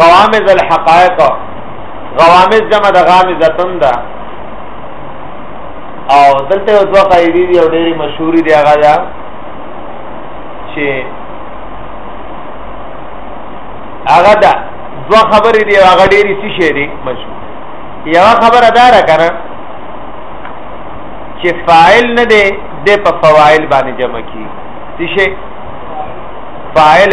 غوامز الحقائق غوامز جمع د غامزتن ده او دلته یو دوه قاعده دي او ډېری مشهوري دي هغه ده چې هغه ده دوه خبرې دي هغه ډېری څه شي دي مشهور یو خبره دار کړه چې فاعل نه دی د په فواعل باندې جمع کی څه شي فاعل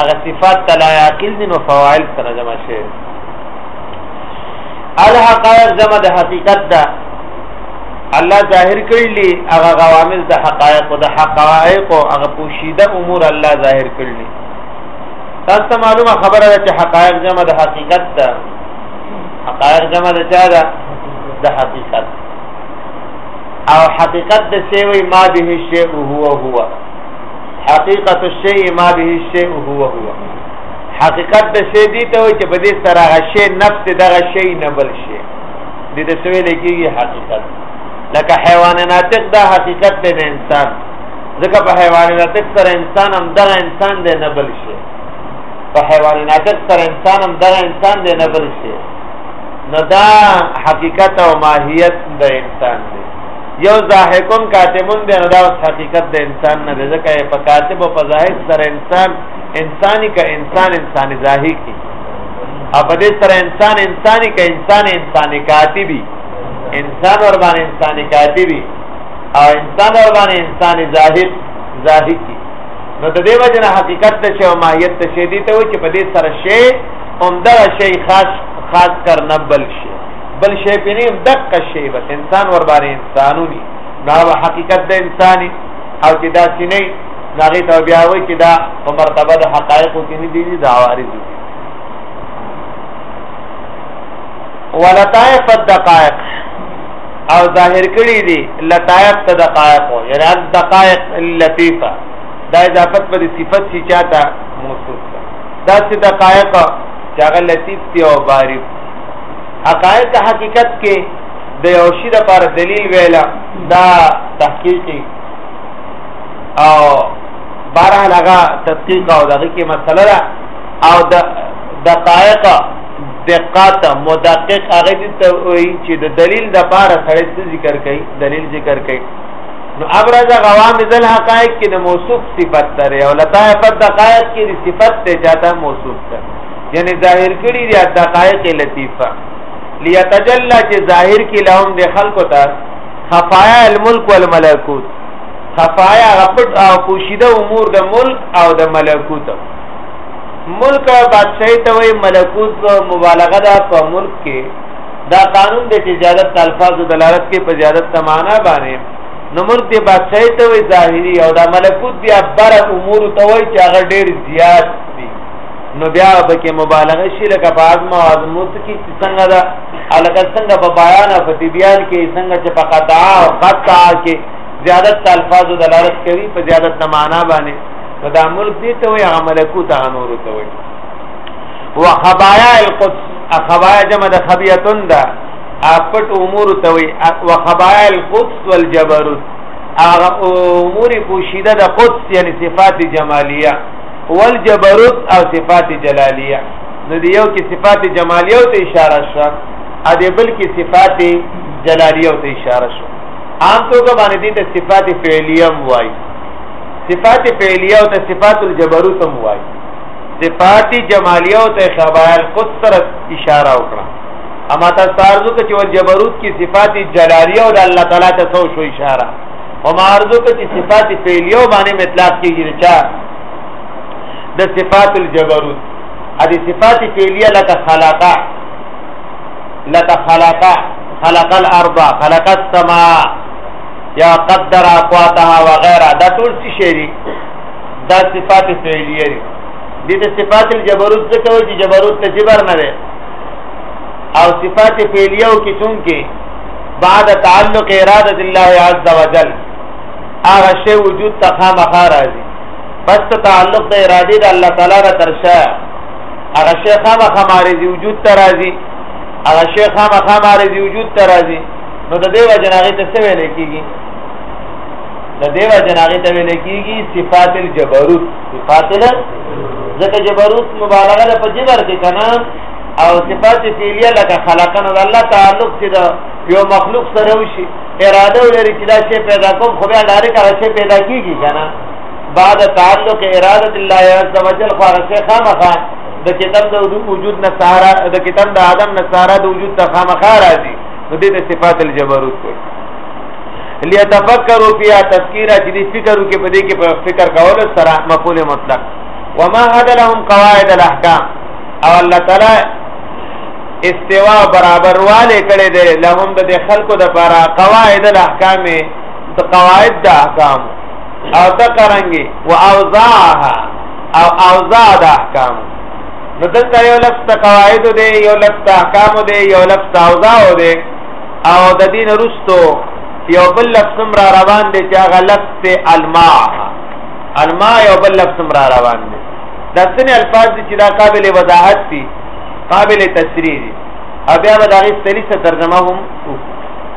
هغه صفات تلا عاقل دي نو فواعل سره جمع شي الحقائق جمع د حقیقت ده الله ظاهر کړلی هغه غوامل د حقایق او د حقایق او هغه پوشیده امور الله ظاهر کړلی تاسو معلومه خبره ده چې حقایق جمع د حقیقت ده حقایق جمع د چا ده د حقیقت او حقیقت د سیوی ما به شی هو هو حقیقت الشیء ما به الشیء هو هو حقیقت د شی دی ته چې په دې سره هغه شی نفس دغه شی نه بل شی دې د سوي لګي حقیقت لکه حیوان ناطق دا حقیقت دی د انسان ځکه په حیوان ناطق سره انسان هم دغه انسان دی نه بل شي په حیوان ناطق سره انسان هم دغه انسان دی نه بل شي نو دا حقیقت او ماهیت د انسان دی یو ضاحکون کاتمون دی نو دا اوس حقیقت د انسان نه دی ځکه په کاتب او په ظاهر سره انسان انساني که انسان انساني ظاهر کی او په دې سره انسان انساني که انسان انساني کاتبي انسان ور باندې انساني کاتبي او انسان ور باندې انساني ظاهر ظاهر کی نو د دې وجه نه حقیقت ته شی او ماهیت ته شی دي ته و چې په دې سره شی اومدار شی خاص خاص کر نه بل شی بل شی په نیم دق شی بس انسان ور باندې انسانونی دا حقیقت د انساني او چې دا سینې ناغي ته بیا وای چې دا په مرتبه د حقایقو کې نه دي دا عارض دي ولطائف الدقائق او ظاهر کړی دي لطائف ته دقائق او یعنی الدقائق اللطیفه دا اضافت پر صفت چې چاته موصوف ده دا چې دقائق چې هغه لطیف دی او باریک حقایق د حقیقت کې د یو شی د پر دلیل ویلا دا تحقیقی او بارا لگا تحقیق او دغه کې مسله ده او د دقایق دقات مدقق هغه دي ته وایي چې د دلیل د پاره سره څه ذکر کوي دلیل ذکر کوي نو ابرز غوام ذل حقائق کې د موصوف صفت تر او لطائف الدقائق کې د صفت ته چاته موصوف تر یعنی ظاهر کړی دی دقائق لطیفه لیتجلا چې ظاهر کې لهم د خلکو ته خفایا الملک والملکوت خفایا غپټ او پوشیده امور د ملک او د ملکوت ملک بادشاہی ته وی ملکوت مبالغه ده په ملک کې دا قانون د تجارت الفاظ دلالت کې په زیادت تمانا باندې نو ملک دی بادشاہی ته وی ظاهری او دا ملکوت بیا بر امور ته وی چې هغه ډیر زیات نو بیا پکې مبالغه شي لکه په عظم او عظمت کې څنګه دا الکه څنګه په بیان او تبیان کې څنګه چې په قطع او قطع کې زیادت الفاظ دلالت کوي په زیادت نه معنا باندې نو دا ملک دي ته وي عمل کو ته نور ته وي وخبايا القدس خبايا جمع د خبيتون ده اپټ امور ته وي وخبايا القدس والجبروت هغه امور پوشیده د قدس یعنی صفات جمالیه والجبروت او صفات جلالیه نو دی یو کې صفات جمالیه ته اشاره شوه ا دې بل کې صفات جلالیه ته اشاره شوه عام توګه باندې دې ته صفات فعلیه وایي صفات فعلیه او ته صفات الجبروت هم وایي صفات جمالیه او ته خبال قصرت اشاره وکړه اما تاسو تاسو ته چې ول جبروت کې صفات جلالیه او د الله تعالی ته څو شو اشاره او ما ارزو کې چې صفات فعلیو باندې مطلق کیږي چا د صفات الجبروت ا دې صفات فعلیه لکه خلقا لکه خلقا خلق الارض خلق السماء یا قدر اقواتها وغيرها دا ټول څه شي دي دا صفات فعلیه دي دې ته صفات الجبروت څه کوي چې جبروت ته جبر نه ده او صفات فعلیه او کې څنګه بعد تعلق اراده الله عز وجل هغه شی وجود ته خامخا راځي بس ته تعلق د اراده د الله تعالی را ترشه هغه شی خامخا مارزي وجود ته راځي هغه شی خامخا مارزي وجود ته راځي نو د دیو جناغي ته څه ویل کیږي د دیو جناغي ته ویل کیږي صفات الجبروت صفات الجبروت ځکه جبروت مبالغه په جبر کې کنه او صفات فعلیه لکه خلقنا د الله تعلق چې دا یو مخلوق سره وشي اراده ولري چې دا شی پیدا کوم خو بیا ډارې کړه شی پیدا کیږي کنه بعد تعلق اراده الله عز وجل خو هغه شی خامخا د کتاب د وجود نه سارا د کتاب د آدم نه سارا د وجود ته خامخا راځي نو دې ته صفات الجبروت کوي ليتفکروا فيها تفکیرا چې دې فکر وکړي په دې کې په فکر کولو سره مفعول مطلق وما هذا لهم قواعد الاحکام او الله تعالی استوا برابر والے کړي دي لهم د خلکو د لپاره قواعد الاحکام د قواعد د احکام او تقرنګي او اوزاعها او اوزاع د احکام نو دلته یو لفظ د قواعد دی یو لفظ د احکام دی یو لفظ د اوزاع دی او د دین رستو یو بل لفظ را روان دی چې هغه لفظ الماء الماء یو بل لفظ را روان دی دا څنګه الفاظ دي چې دا قابل وضاحت دي قابل تشریح دي او بیا به دا غي سلی څه ترجمه هم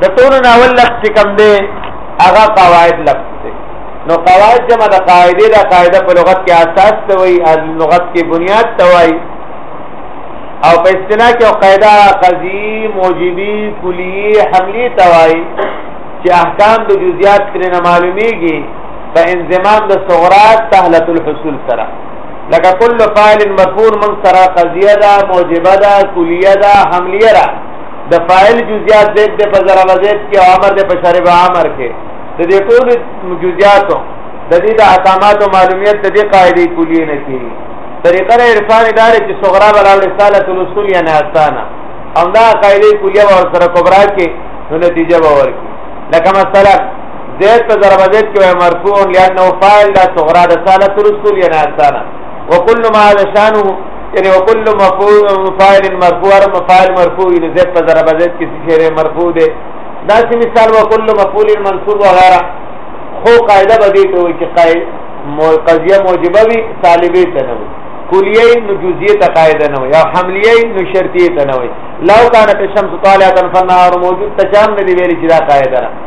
د ټول ناول لفظ کم دی هغه قواعد لفظ دی نو قواعد جمع د قاعده د قاعده په لغت کې اساس ته وایي او لغت کې بنیاد ته وایي او په اصطلاح کې قاعده قضیه موجبی کلی حملی توای چې احکام د جزئیات کړي نه معلومیږي په انضمام د صغرا سهلت الحصول سره لکه کل فاعل مرفوع من سره قضیه دا موجبه دا کلیه دا حملیه را د فاعل جزئیات زید د په ضرب زید کې امر د په شرب امر کې د دې ټول جزئیاتو د دې د احکامات او معلومیت د دې قاعده کلیه نه کیږي طریقه عرفان دار چې صغرا بل رساله الاصول یا ناسانه او دا قاعده کلیه ور سره کبرا کې نو نتیجه باور کی لکه مثلا زید په ضرب زید کې وای مرفوع لانه فاعل دا صغرا د ساله ترسل یا نه ساله وکل ما هذا شانه یعنی وکل مفعول فاعل مرفوع او مفاعل مرفوع ان زید په ضرب زید کې شعر مرفوع دی دا چې مثال وکل مفعول منصوب وغیرہ خو قاعده بدی ته وي چې قاعده قضیه موجبه وي طالبې ته نه وي کلیه نو جزئیه ته قاعده نه وي یا حملیه نو شرطیه ته نه وي لو کانت الشمس طالعه فالنهار موجود تشام نه دی ویل چې دا قاعده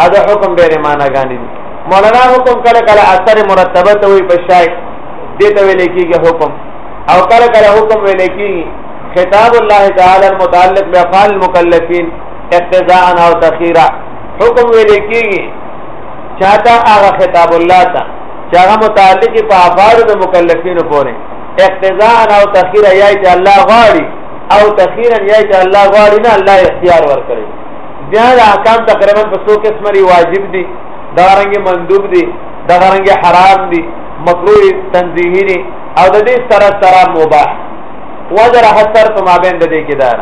او د حکم ډېر معنا غانې دي مولانا حکم کله کله اثر مرتبه ته وي په شای دې ته ویل کېږي حکم او کله کله حکم ویل کېږي خطاب الله تعالی متعلق بافعال المکلفین اقتضاء او تخیرا حکم ویل کېږي چاته هغه خطاب الله ته چې هغه متعلق په افعال د مکلفینو پورې اقتضاء او تخیرا یای چې الله غواړي او تخیرا یای چې الله غواړي نه الله اختیار ورکړي بیا د احکام تقریبا په څو قسمه لري واجب دي دا رنګ مندوب دي دا رنګ حرام دي مکروه تنزیهی دي او د دې سره سره مباح وجر حسر په مابین د دې کې دار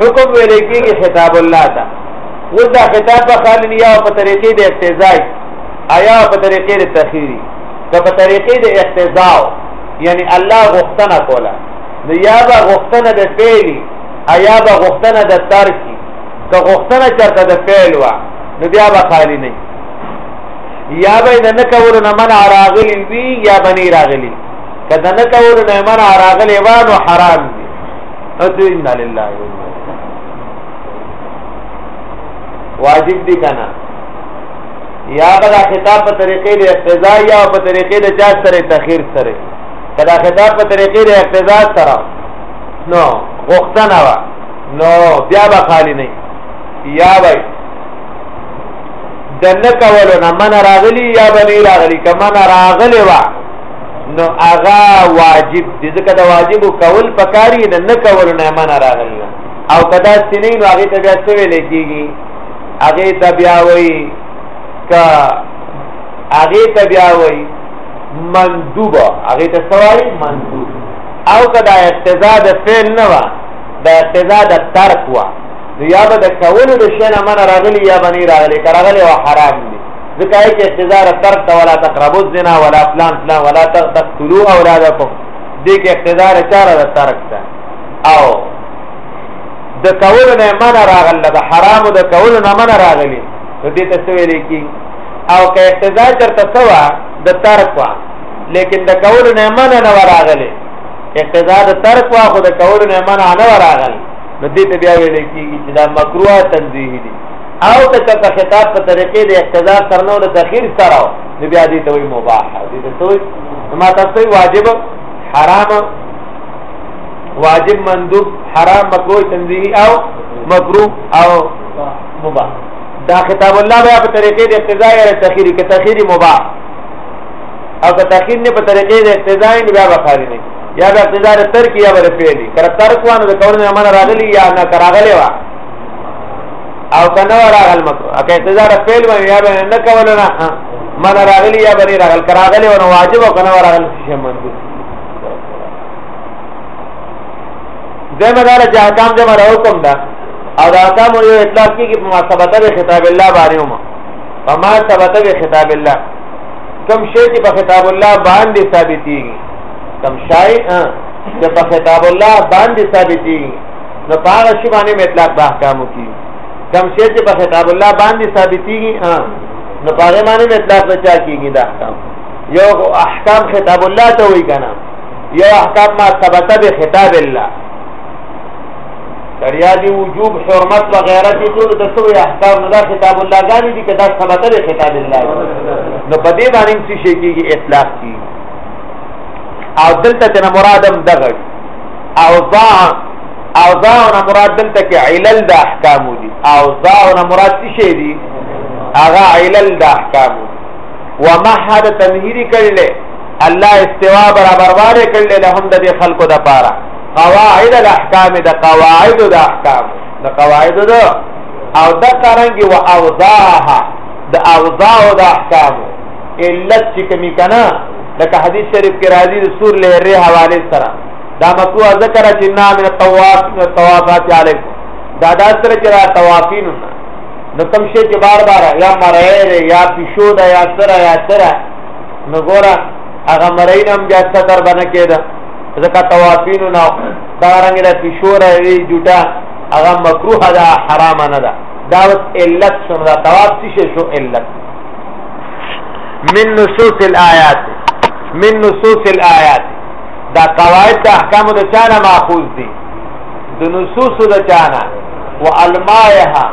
حکم ویل کېږي خطاب الله تا ودا خطاب په خال نیا او په طریقې د اقتضای آیا په طریقې د تخیری که په طریقې د اقتضاء یعنی الله غوښتنه کوله نو یا به غوښتنه د پیلی آیا به غوښتنه د ترکی که غوښتنه چرته د فعل وا نو بیا به خالی نه یا به د نه کولو نه منع راغلی وي یا به نه راغلی که د نه کولو نه منع راغلی وا نو حرام دي اته ان لله واجب دي کنه یا به دا خطاب په طریقې د اقتضا یا په طریقې د چا سره تخیر سره کدا خطاب په طریقې د اقتضا سره نو غوښتنه وا نو بیا به خالی نه یا وای د نه کولو نه من راغلی یا به نه راغلی که من راغلی وا نو هغه واجب دي ځکه د واجب کول پکاري د نه کولو نه من راغلی او کدا سینې نو هغه ته بیا څه ویل کېږي هغه ته بیا وای ک هغه ته بیا وای مندوب هغه ته سوای مندوب او کدا اقتضا د فعل نه وا دا اقتضا د ترک وا یا به د کولو د شی نه من راغلی یا به نه راغلی که راغلی او حرام دی ځکه یې کې اقتضا د ترک ته ولا تقربو الزنا ولا فلان فلان ولا تقتلوا اولادکم دې کې اقتضا د چاره د ترک ته او د کولو نه من راغلی د حرام د کولو نه من راغلی نو دې ته څه ویل کی او که اقتضا چرته سوا د ترک وا لیکن د کولو نه من نه راغلی اقتضا د ترک وا خو د کول نه منع نه وراغل نو دې ته بیا ویل کیږي چې دا مکروه تنزیه دي او ته که خطاب په طریقې د اقتضا سره نو د تخیر سره نو بیا دې ته وی مباح دې ته وی ما تاسو واجب حرام واجب مندوب حرام مکروه تنزیه او مکروه او مباح دا خطاب الله بیا په طریقې د اقتضا یا تخیر کې تخیر مباح او که تاخير نه په طریقې د اقتضا نه بیا بخاری نه یا به اقتضا د ترک یا به فعلی کر ترک وانه د کول نه امر راغلی یا نه کراغلی وا او کنه راغل مکو اکه اقتضا د فعل باندې یا به نه کول نه من راغلی یا به راغل کراغلی ونه واجب او کنه راغل شی مندوب دمه دار چې احکام دمه حکم ده او دا احکام یو اطلاق کی په ما ثبت به خطاب الله باندې ومه فما ثبت به خطاب الله کم شی چې په خطاب الله باندې ثابتېږي کم شی چې په خطاب الله باندې ثابتېږي نو په هغه شی باندې مطلق د احکامو کې کم شی چې په خطاب الله باندې ثابتېږي نو په هغه باندې مطلق د چا کېږي د احکام یو احکام خطاب الله ته وایي کنه یو احکام ما ثبت به خطاب الله تریاد وجوب حرمت و غیرت ټول د څو احکام نه خطاب الله غالي دي کدا ثبت له خطاب الله نو په دې باندې څه شي کېږي اطلاق کی او دلته تن مرادم دغه اوضاع اوضاع نه مراد دلته کې علل د احکام دي اوضاع نه مراد څه شي دي هغه علل د احکام ومحد تنهیری کړل الله استوا برابر واره کړل لهم د خلقو د پاره قواعد الاحکام د قواعد د احکام د قواعد د او د قرنګ او اوضاعها د اوضاع د احکام علت چې کمی کنا لکه حدیث شریف کې راځي د سور له ری حواله سره دا مکروه ذکر چې نه من طواف من طوافات علیکم دا دا سره چې را طوافین نو کوم شی چې بار بار یا مرای یا پښو دا یا سره یا سره نو ګوره هغه مرای نم جاسته تر باندې کېده ځکه توافینو نه دا رنګ له پښوره وی جوټه هغه مکروه ده حرام نه ده دا اوس علت شو دا تواب څه شو علت من نصوص الآیات من نصوص الآیات دا قواعد د احکام د چانه ماخوذ دي د نصوص د چانه و المایها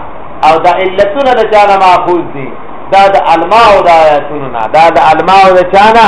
او دا علتونه د چانه ماخوذ دي دا د الماء او د آیاتونو نه دا د الماء او د چانه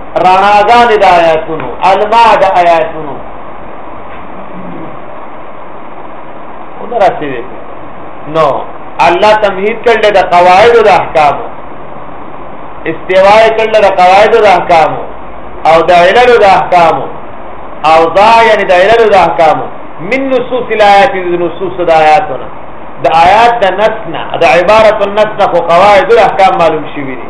رڼاګانې د آیاتونو الما د آیاتونو ونه رسېږي نو الله تمهید کړل د قواعد او د احکام استوا کړل د قواعد او د احکام او د علل او د احکام او دا یعنی د علل او د احکام من نصوص الایات د نصوص د آیاتونه د آیات د نسنا د عبارت النسنا خو قواعد او احکام معلوم شوی دي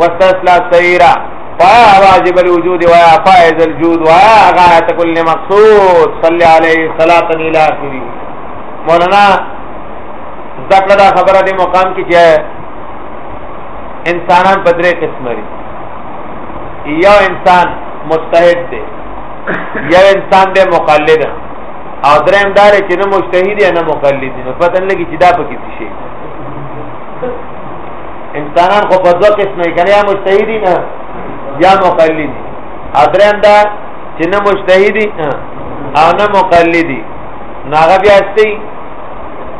واستسلا السيرا فا واجب الوجود ويا فائز الجود ويا غاية كل مقصود صلي عليه صلاة الى آخره مولانا ذکر دا خبره دی مقام کې چې انسانان په درې قسم لري یو انسان مجتهد دی یو انسان دی مقلد او دریم دار چې نه مجتهد یا نه مقلد نو پته نه لګي چې دا په کې شي انسانان خو په دوه قسمه کې یا مجتهدی نه یا مقلدی ادرم دا چې نه مجتهدی او نه مقلدی نو هغه بیا استي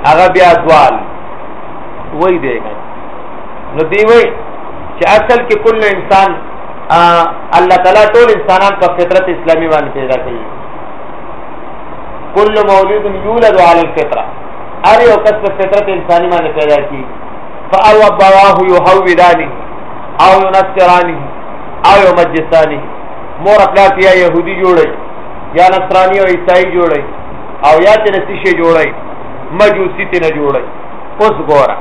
هغه بیا دوال وای دی نو دی وای چې اصل کې کل انسان الله تعالی ټول انسانان په فطرت اسلامي باندې پیدا کړي کل مولود یولد علی الفطره هر یو کس په فطرت انساني باندې پیدا کیږي فاو ابواه يهودانه او ينصرانه او يمجسانه مور خپل یا يهودي جوړي یا نصراني او عیسائی جوړي او یا تنسی شي جوړي مجوسی تی نه جوړي اوس ګوره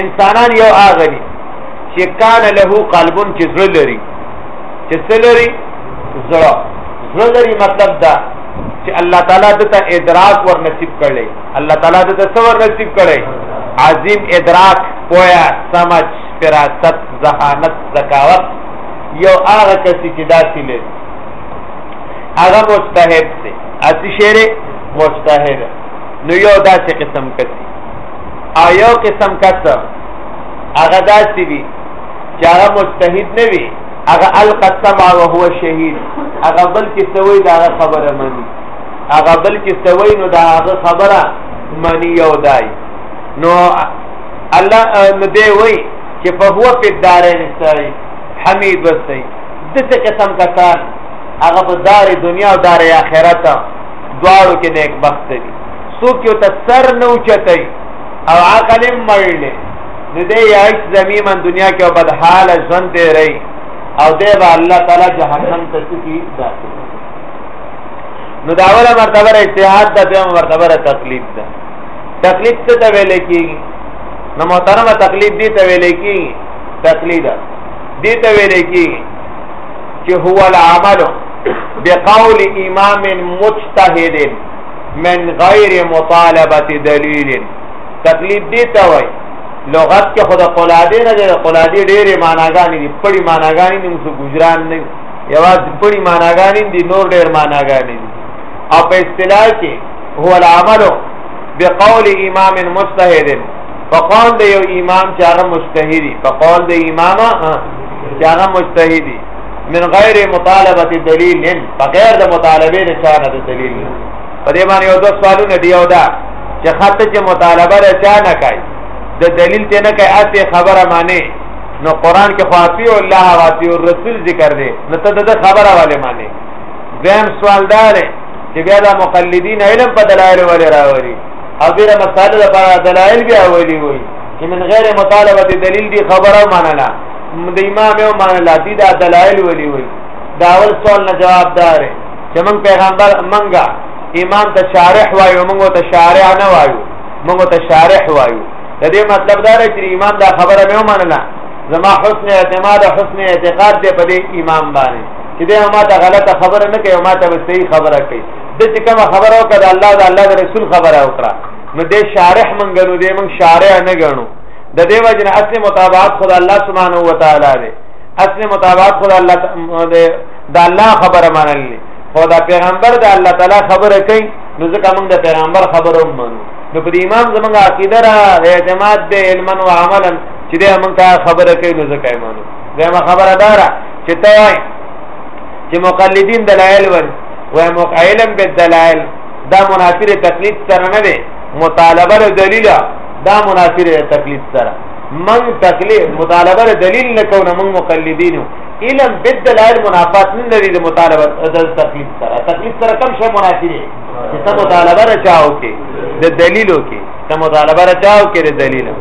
انسانان یو اغلی چې کان له قلبون چې زړه لري چې څه لري زړه زړه لري مطلب دا چې الله تعالی دته ادراک ور نصیب کړي الله تعالی دې تصور نصیب کړي عظیم ادراک پویا سمج فراست ذهانت ذکاوت یو هغه کسی چې داسې لري هغه مجتهد دی اسی شعر مجتهد نو یو داسې قسم کسی او یو قسم کس هغه داسې وي چې هغه مجتهد نه وي هغه القسم او هو شهید هغه بلکې سوی دا خبره مني هغه بل کې سوي نو دا هغه خبره منی او دای نو الله نو دی وای چې په هو په دارین سای حمید وسای دته قسم کسان هغه په دار دنیا او دار آخرت دواړو کې نیک بخت دي څوک یو ته سر نه اوچتای او عقل مړل نو دې یاش زمیمن دنیا کې او بدحاله ژوند دی رہی او دې با الله تعالی جهنم ته کی داخل نو دا اوله مرتبه اجتهاد ده دویمه مرتبه تقلید ده تقلید څه ته ویل کیږي نو محترمه تقلید دې ته ویل کیږي تقلید دې ته ویل کیږي چې هو العمل بقول امام مجتهد من غیر مطالبه دلیل تقلید دې ته وایي لغت کې خدا قلادې نه ده قلادې ډېرې معناګانې دي پړي معناګانې دي موږ ګجران نه یواز پړي معناګانې دي نور ډېر معناګانې دي او په اصطلاح کې هو العمل بقول امام مجتهد په قول د یو امام چې هغه مجتهدي په قول د امام چې هغه مجتهدي من غیر مطالبه دلیل بغیر د مطالبه نه چانه د دلیل په دې باندې یو دوه سوالونه دی او دا چې خاطر چې مطالبه را چانه کوي د دلیل ته نه کوي اته خبره معنی نو قران کې خاطی الله واتی او رسول ذکر دی نو ته د خبره والے معنی زم سوال دار چې بیا د مقلدین علم په دلایل ولې راوړي او ډیره مسائل لپاره دلایل بیا ویلي وي چې من غیر مطالبه دلیل دی خبره منله د امام او منله دي دا دلایل ویلي وي دا اول سوال نه جواب دار چې من پیغمبر منګه امام ته شارح وایو موږ ته شارع نه وایو موږ ته شارح وایو د دې مطلب دا دی چې امام دا خبره مې ومنله زما حسن اعتماد حسن اعتقاد دی په دې امام باندې چې دا ما ته غلطه خبره نه کوي ما ته صحیح خبره کوي د چې کوم خبره وکړه د الله د الله د رسول خبره وکړه نو دې شارح منګنو دې موږ شارح نه ګڼو د دې وجنه اصل مطابقت خدای الله سبحانه و تعالی دی اصل مطابقت خدای الله د الله خبره منلې خدای پیغمبر د الله تعالی خبره کوي نو ځکه موږ د پیغمبر خبره ومنو نو په امام زمونږ عقیده را اعتماد دی علما او عملا چې دا مونږ ته خبره کوي نو ځکه ایمانو دا ما خبره دارا چې ته وای چې مقلدین دلایل ور وای مقایلم به دلایل دا منافر تقلید سره نه دی مطالبه له دلیل دا منافر تقلید سره من تقلید مطالبه له دلیل نه کو نه مونږ مقلدینو علم بالدلائل منافات نه لري د مطالبه د تقلید سره تقلید سره کم شی منافره چې ته مطالبه رچاو کې د دلیلو کې ته مطالبه رچاو کې د دلیلو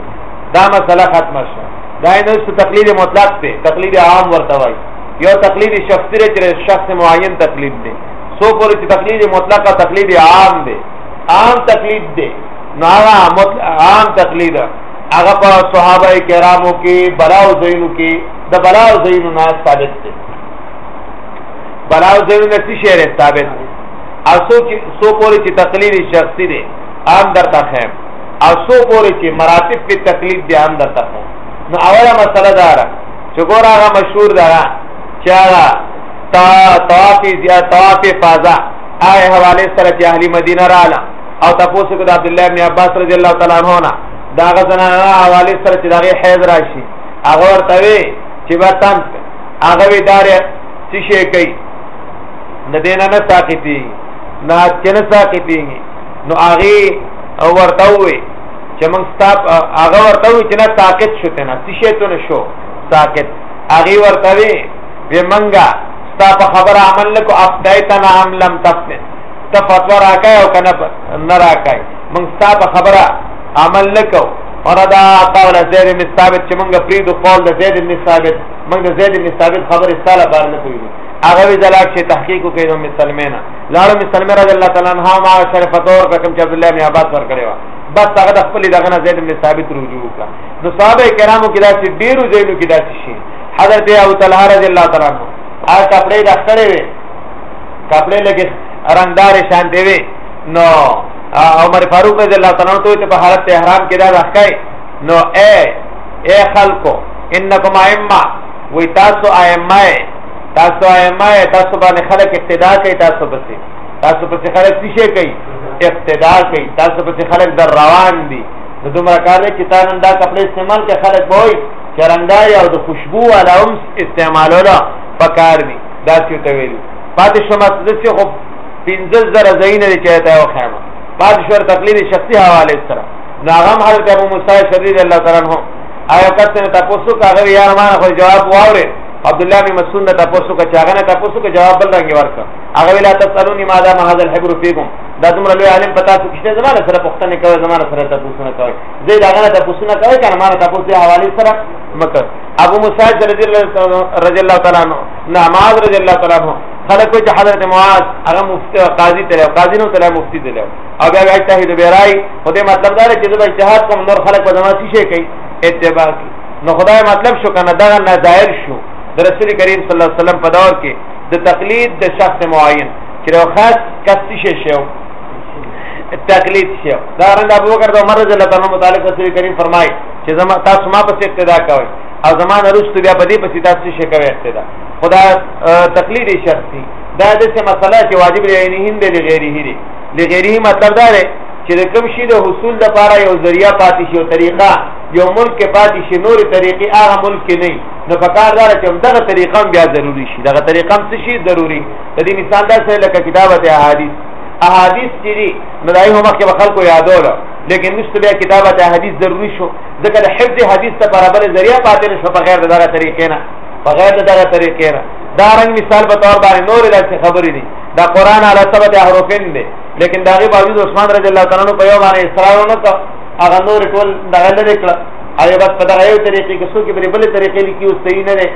دا مسله ختمه شوه دا نو څه تقلید مطلق دی تقلید عام ورته وایي یو تقلید شخصي دی چې شخص معین تقلید دی سو پر چې تقلید مطلق او تقلید عام دی عام تقلید دی نو هغه عام تقلید هغه په صحابه کرامو کې بلاو زینو کې د بلاو زینو نه ثابت دی بلاو زینو نه څه شی ثابت دی اسو چې سو پورې چې تقلید شخصي دی عام درته خیم اسو پورې چې مراتب په تقلید دی عام درته خیم نو اوله مسله دار چې ګور هغه مشهور ده چې هغه تا طوافی یا طوافی فازا آئے حوالے سره چې اهلی مدینه رااله او تاسو کو د عبد الله بن عباس رضی الله تعالی عنہ نه دا غزنا حوالې سره چې دغه حیض راشي هغه ورته وی چې وطن هغه وی دار څه شي کوي نه دینه نه ساقتی نه چنه ساقتی نو هغه ورته وي چې موږ ستاب هغه ورته وي چې نه ساقط شو ته نه څه شي ته نه شو ساقط هغه ورته وي به منګه ستا په خبر عمل لکو افتایتنا ام لم تفتن ته فتوا راکای او کنه نه راکای موږ ستا په خبره عمل لکو وردا قول زید بن ثابت چې موږ پرې د قول د زید بن ثابت موږ د زید بن ثابت خبره ستاله بار نه کوي هغه وی زلاک چې تحقیق کوي نو مسلمانه لاړو مسلمان رضی الله تعالی عنہ ما شرف تور کوم چې عبد الله بن عباس ور کړی و بس هغه د خپل دغه نه زید بن ثابت رجوع وکړه نو صحابه کرامو کې دا چې ډیرو زینو کې دا شي حضرت ابو طلحه رضی الله تعالی عنہ هغه کپڑے د اخترې وي کپڑے لګي رنگدار شان دی وي نو عمر فاروق رضی الله تعالی عنہ ته په حالت احرام کې دا راخای نو اے اے خلکو انکم ائمه وی تاسو ائمه تاسو ائمه تاسو باندې خلک اقتدا کوي تاسو پسې تاسو پسې خلک څه کوي اقتدا کوي تاسو پسې خلک در روان دي نو دومره کار دی چې تا نن دا کپړې استعمال کې خلک به وایي چې رنګای او د خوشبو والا هم استعمالوله پکار دي دا چې ته ویلي پاتې شو مسجد چې خو پنځه زره ځایونه دي چې ته وخیمه پاتې شو تقلید شخصي حواله سره نو هغه هم حضرت ابو موسی شدید الله تعالی عنہ آیا کته تاسو کا غیر یار ما خو جواب واورې عبد الله بن مسعود نه تاسو کا چاغه نه تاسو کا جواب بل رنګ ورک هغه ویلا تسالونی ما دام هذا الحبر فيكم دا دومره لوی عالم پتا څه کیشته زمانه سره پښتنه کوي زمانه سره تاسو نه کوي زید هغه نه تاسو نه کوي کنه ما تاسو دې حواله سره مکه ابو موسی رضی الله تعالی عنہ نماز رضی الله تعالی عنہ خلق وچ حضرت معاذ هغه مفتی قاضی ته له قاضی نو ته مفتی ته له او بیا اجتهاد بیرای خو دې مطلب دا چې زه اجتهاد کوم نور خلق په زمانه شي کوي اتباع کوي نو خدای مطلب شو کنه دغه نظائر شو د رسول کریم صلی الله علیه وسلم په دور کې د تقلید د شخص معین چې یو خاص کس شي شو تقلید شو دا رند ابو بکر د عمر رضی الله عنه متعلق رسول کریم فرمای چې زما تاسو ما په اقتدا کوي او زمانه رسول بیا په دې پسې تاسو شي کوي اقتدا خدا تقلید شخصي دا د څه مسله چې واجب دی نه هند لغیره دی لغیره مطلب دا دی چې د کوم شي د حصول لپاره یو ذریعہ پاتې شي او طریقه یو ملک کې پاتې شي نورې طریقې هغه ملک کې نه نو په کار دار چې دغه طریقه هم بیا ضروری شي دغه طریقه هم څه شي ضروری د دې مثال دا څه لکه کتابه احادیث احادیث چې دي نو دای هم کې به خلکو یادول لیکن نشته بیا کتابه احادیث ضروری شو ځکه د حفظ حدیث ته برابر ذریعہ پاتې نشو په غیر دغه طریقې نه په غیر دغه طریقې نه دا رنګ مثال په تور باندې نور لا څه خبرې دي دا قران علی سبت حروفین دي لیکن دا غي باوجود عثمان رضی الله تعالی عنہ په یو باندې اصرار نه هغه نور ټول دغه لري کړ او بس په دغه یو طریقې کې څوک په بل طریقې لیکي او صحیح نه دی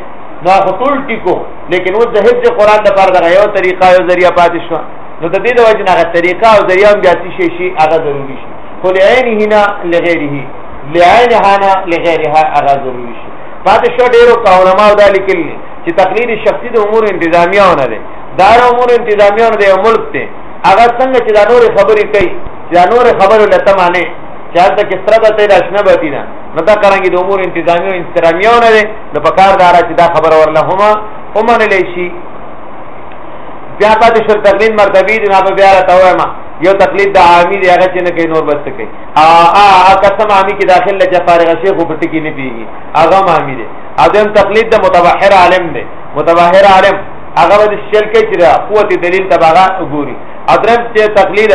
نو هغه ټول ټیکو لیکن اوس د حفظ قرآن لپاره دغه یو طریقه یو ذریعہ پاتې شو نو د دې د وجه نه هغه طریقه او ذریعہ هم بیا شي شي هغه ضروري شي خو لعین هنا لغیره لعین هنا لغیره هغه ضروري شي پاتې شو ډیرو علماء دا لیکل چې تقلید شخصي د امور انتظامیه نه ده دا امور انتظامیه نه ده ملک ته هغه څنګه چې دا نور خبرې کوي یا نور خبرو لته معنی چې هلته کې سره به دا شنه به دینه نو دا قرانګي د امور انتظامی او انسترامی نه ده نو په کار دارا چې دا خبر ورله هما اومن لیشي بیا پاتې شو تقلید مرتبه دي نه په بیا راته ما یو تقلید د عامی دی هغه چې نه کوي نور بس کوي ا ا قسم عامی کې داخل لکه فارغ شیخ په ټکی نه پیږي هغه عامی دی اذن تقلید د متبحر عالم دی متبحر عالم هغه د شل کې چې قوت دلیل تبعه وګوري ادرم چې تقلید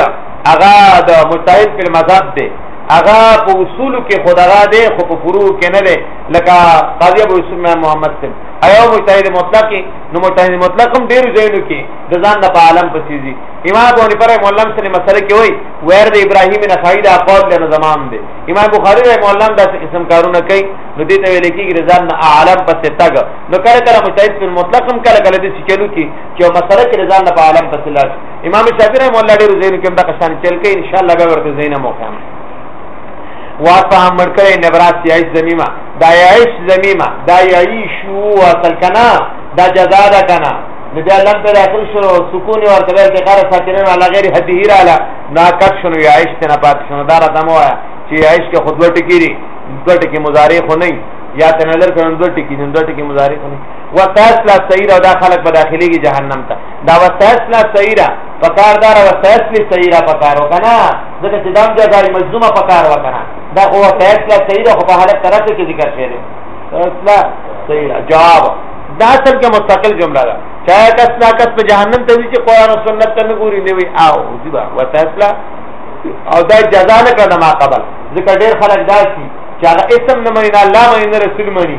هغه د مجتهد په مذهب دی هغه په اصول کې خدغه دی خو په فروع کې نه دی لکه قاضی ابو یوسف محمد سن ایو مجتهد مطلق نو مجتهد مطلق هم ډیر ځایونو کې د ځان د عالم په سيزي امام ابو حنیفه رحم الله سره مسله کې وای وير د ابراهیم نه خایدا قول له زمام دی امام بخاری رحم الله دا قسم کارونه کوي نو دې ته ویل کېږي ځان عالم په ستګ نو کله کله مجتهد مطلق هم کله کله د سکلو کې چې مسله کې ځان نه په عالم پسې لاړ امام شافعي رحم الله ډېر زین کې دغه شان چل کې ان شاء الله به ورته زین موقع واپا مړ کړي نبراس یایش زمیمه دا یایش زمیمه دا یایشو اصل کنا دا جزا ده کنا نو بیا لم پر اخر شو سکون ورته ویل چې قاره ساتنه علی غیر حد هیر علی نا کټ شنو یایش ته نه پات شنو دا راته مو چې یایش کې خود لټ کیری دوټ کې مضارع خو نه یا تنلر کړه دوټ کې دوټ کې مضارع خو نه وساسلا سیرا دا خلق په داخلي کې جهنم ته دا وساسلا سیرا پکار دار وساسلی سیرا پکار وکنا ځکه چې دام جزای مظلومه پکار وکنا دا هو وساسلا سیرا خو په حالت طرف کې ذکر شوی دی وساسلا سیرا جواب دا سب کې مستقل جمله ده چا کس لا کس په جهنم ته چې قران او سنت ته نه ګوري نه وي او دی با وساسلا او دا جزا نه کړه ما قبل ځکه ډیر خلک دا شي چې هغه اسم نه مانی نه الله مانی نه رسول مانی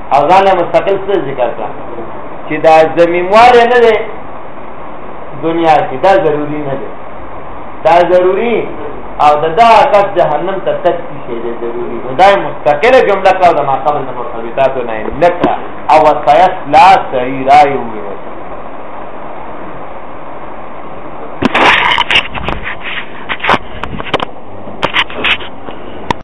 او ځان له مستقل څه ذکر کړه چې دا زمينوار نه دی دنیا کې دا ضروری نه دی دا ضروری او دا دا کس جهنم ته تک شي دی ضروری نو دا مستقله جمله کړه د ما قبل نه مرتبطات نه نکړه او سيس لا سيرا یو